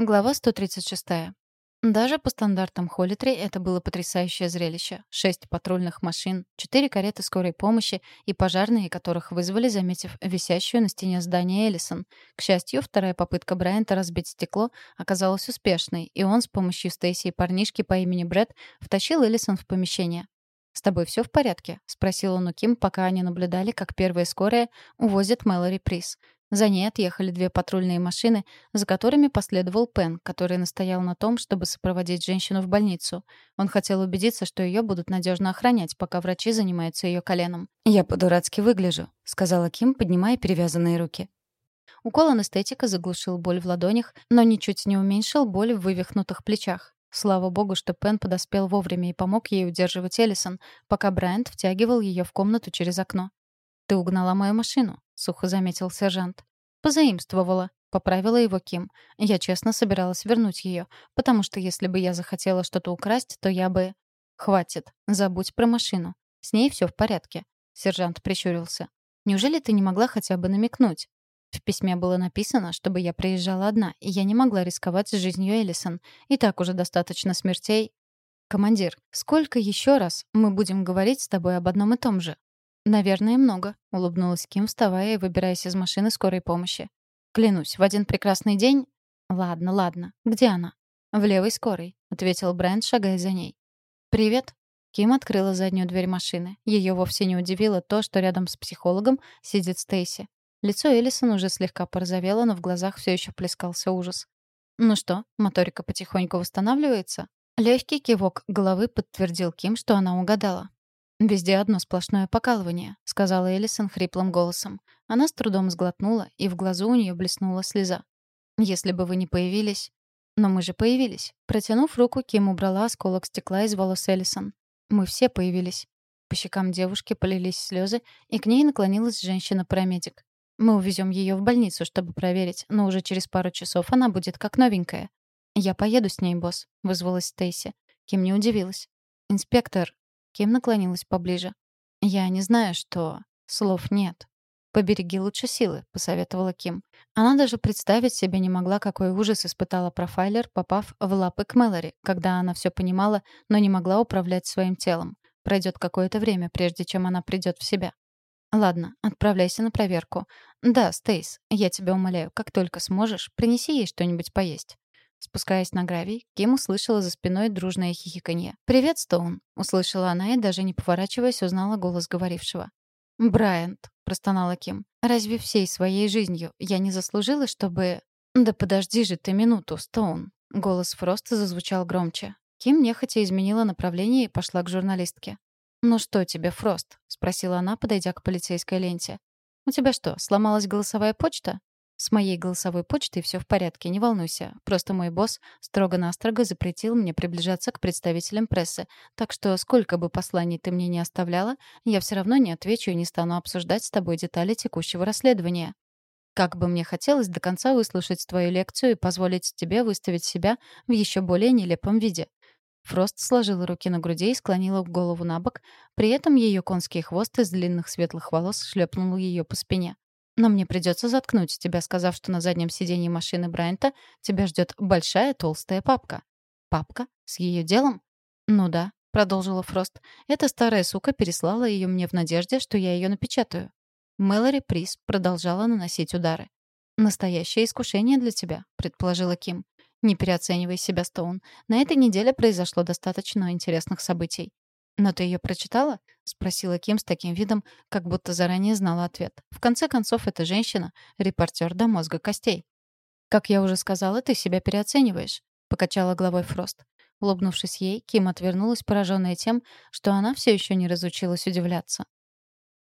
Глава 136. Даже по стандартам Холлитри это было потрясающее зрелище. Шесть патрульных машин, четыре кареты скорой помощи и пожарные, которых вызвали, заметив висящую на стене здания Эллисон. К счастью, вторая попытка Брайанта разбить стекло оказалась успешной, и он с помощью Стейси и парнишки по имени Брэд втащил Эллисон в помещение. «С тобой все в порядке?» — спросил он у Ким, пока они наблюдали, как первая скорая увозит Мэлори Приз. За ней отъехали две патрульные машины, за которыми последовал Пен, который настоял на том, чтобы сопроводить женщину в больницу. Он хотел убедиться, что ее будут надежно охранять, пока врачи занимаются ее коленом. «Я по-дурацки выгляжу», — сказала Ким, поднимая перевязанные руки. Укол анестетика заглушил боль в ладонях, но ничуть не уменьшил боль в вывихнутых плечах. Слава богу, что Пен подоспел вовремя и помог ей удерживать Эллисон, пока Брайант втягивал ее в комнату через окно. «Ты угнала мою машину», — сухо заметил сержант. «Позаимствовала», — поправила его Ким. «Я честно собиралась вернуть ее, потому что если бы я захотела что-то украсть, то я бы...» «Хватит. Забудь про машину. С ней все в порядке», — сержант прищурился. «Неужели ты не могла хотя бы намекнуть?» В письме было написано, чтобы я приезжала одна, и я не могла рисковать жизнью Эллисон. И так уже достаточно смертей. «Командир, сколько еще раз мы будем говорить с тобой об одном и том же?» «Наверное, много», — улыбнулась Ким, вставая и выбираясь из машины скорой помощи. «Клянусь, в один прекрасный день...» «Ладно, ладно. Где она?» «В левой скорой», — ответил Брайант, шагая за ней. «Привет». Ким открыла заднюю дверь машины. Ее вовсе не удивило то, что рядом с психологом сидит Стейси. Лицо Элисон уже слегка порозовело, но в глазах все еще плескался ужас. «Ну что, моторика потихоньку восстанавливается?» Легкий кивок головы подтвердил Ким, что она угадала. «Везде одно сплошное покалывание», — сказала Элисон хриплым голосом. Она с трудом сглотнула, и в глазу у нее блеснула слеза. «Если бы вы не появились...» «Но мы же появились». Протянув руку, Ким убрала осколок стекла из волос Элисон. «Мы все появились». По щекам девушки полились слезы, и к ней наклонилась женщина-парамедик. «Мы увезем ее в больницу, чтобы проверить, но уже через пару часов она будет как новенькая». «Я поеду с ней, босс», — вызвалась Стейси. Ким не удивилась. «Инспектор, Ким наклонилась поближе. «Я не знаю, что...» Слов нет. «Побереги лучше силы», — посоветовала Ким. Она даже представить себе не могла, какой ужас испытала профайлер, попав в лапы к Мэлори, когда она все понимала, но не могла управлять своим телом. Пройдет какое-то время, прежде чем она придет в себя. «Ладно, отправляйся на проверку. Да, Стейс, я тебя умоляю, как только сможешь, принеси ей что-нибудь поесть». Спускаясь на гравий, Ким услышала за спиной дружное хихиканье. «Привет, Стоун!» — услышала она и, даже не поворачиваясь, узнала голос говорившего. «Брайант!» — простонала Ким. «Разве всей своей жизнью я не заслужила, чтобы...» «Да подожди же ты минуту, Стоун!» Голос Фроста зазвучал громче. Ким нехотя изменила направление и пошла к журналистке. «Ну что тебе, Фрост?» — спросила она, подойдя к полицейской ленте. «У тебя что, сломалась голосовая почта?» С моей голосовой почтой все в порядке, не волнуйся. Просто мой босс строго-настрого запретил мне приближаться к представителям прессы. Так что сколько бы посланий ты мне не оставляла, я все равно не отвечу и не стану обсуждать с тобой детали текущего расследования. Как бы мне хотелось до конца выслушать твою лекцию и позволить тебе выставить себя в еще более нелепом виде. Фрост сложила руки на груди и склонила голову на бок, при этом ее конский хвост из длинных светлых волос шлепнул ее по спине. Но мне придется заткнуть тебя, сказав, что на заднем сиденье машины Брайанта тебя ждет большая толстая папка. Папка? С ее делом? Ну да, продолжила Фрост. Эта старая сука переслала ее мне в надежде, что я ее напечатаю. Мэлори Прис продолжала наносить удары. «Настоящее искушение для тебя», — предположила Ким. «Не переоценивай себя, Стоун. На этой неделе произошло достаточно интересных событий. «Но ты ее прочитала?» — спросила Ким с таким видом, как будто заранее знала ответ. В конце концов, эта женщина — репортер до мозга костей. «Как я уже сказала, ты себя переоцениваешь», — покачала головой Фрост. Улыбнувшись ей, Ким отвернулась, пораженная тем, что она все еще не разучилась удивляться.